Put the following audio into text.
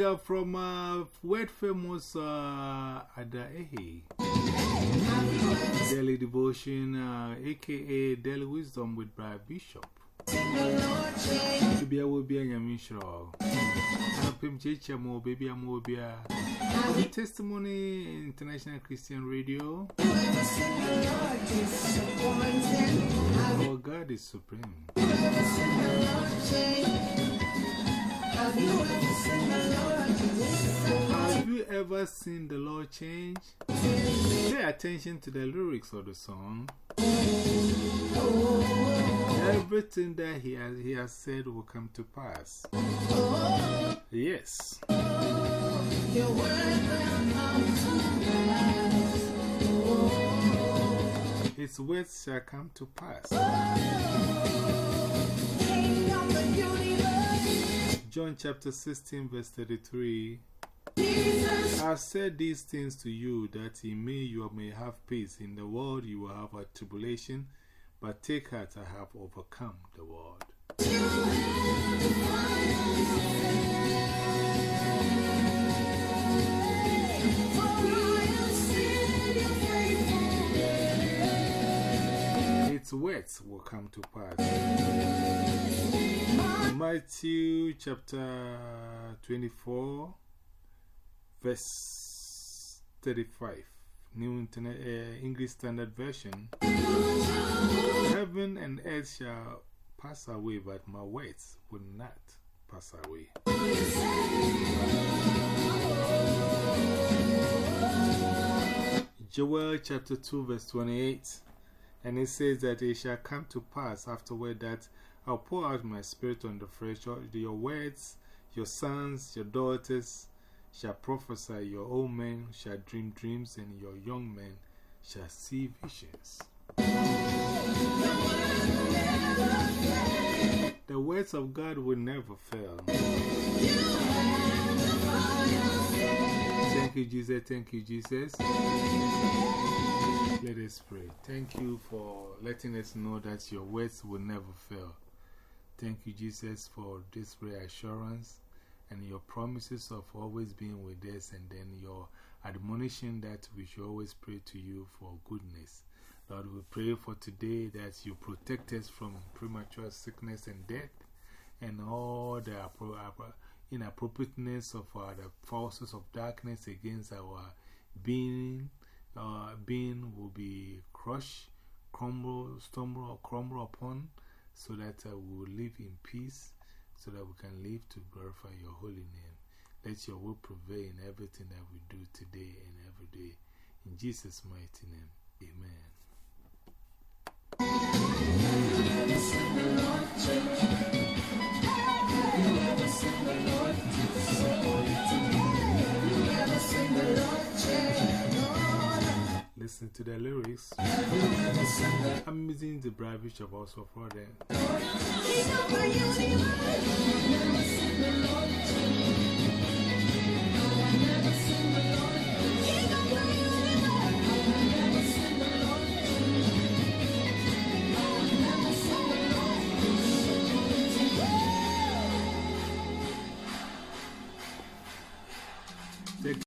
uh, from uh, word famous uh, Ada Ehe. Daily Devotion, uh, aka Daily Wisdom with Brad Bishop. To be a will be a Yamishro. Pim Chicha Mo, baby, testimony International Christian Radio. Oh, God is supreme. Seen the Lord change? Pay attention to the lyrics of the song. Everything that he has, he has said will come to pass. Yes. His words shall come to pass. John chapter 16, verse 33. I've said these things to you that in me you may have peace. In the world you will have a tribulation, but take heart, I have overcome the world. Its words will come to pass. Matthew chapter 24, verse 35, New Internet, uh, English Standard Version. Heaven and earth shall pass away, but my words will not pass away. Joel chapter 2, verse 28. And it says that it shall come to pass afterward that I'll pour out my spirit on the flesh. Your words, your sons, your daughters shall prophesy, your old men shall dream dreams, and your young men shall see visions. The words of God will never fail. Thank you, Jesus. Thank you, Jesus. Let us pray. Thank you for letting us know that your words will never fail. Thank you, Jesus, for this reassurance and your promises of always being with us, and then your admonition that we should always pray to you for goodness. Lord, we pray for today that you protect us from premature sickness and death and all the inappropriateness of uh, the forces of darkness against our being. Uh, being will be crushed, crumble, stumble, or crumble upon so that uh, we will live in peace, so that we can live to glorify your holy name. Let your will prevail in everything that we do today and every day. In Jesus' mighty name, amen. Listen to the lyrics. I'm using the bribe bishop also for the. King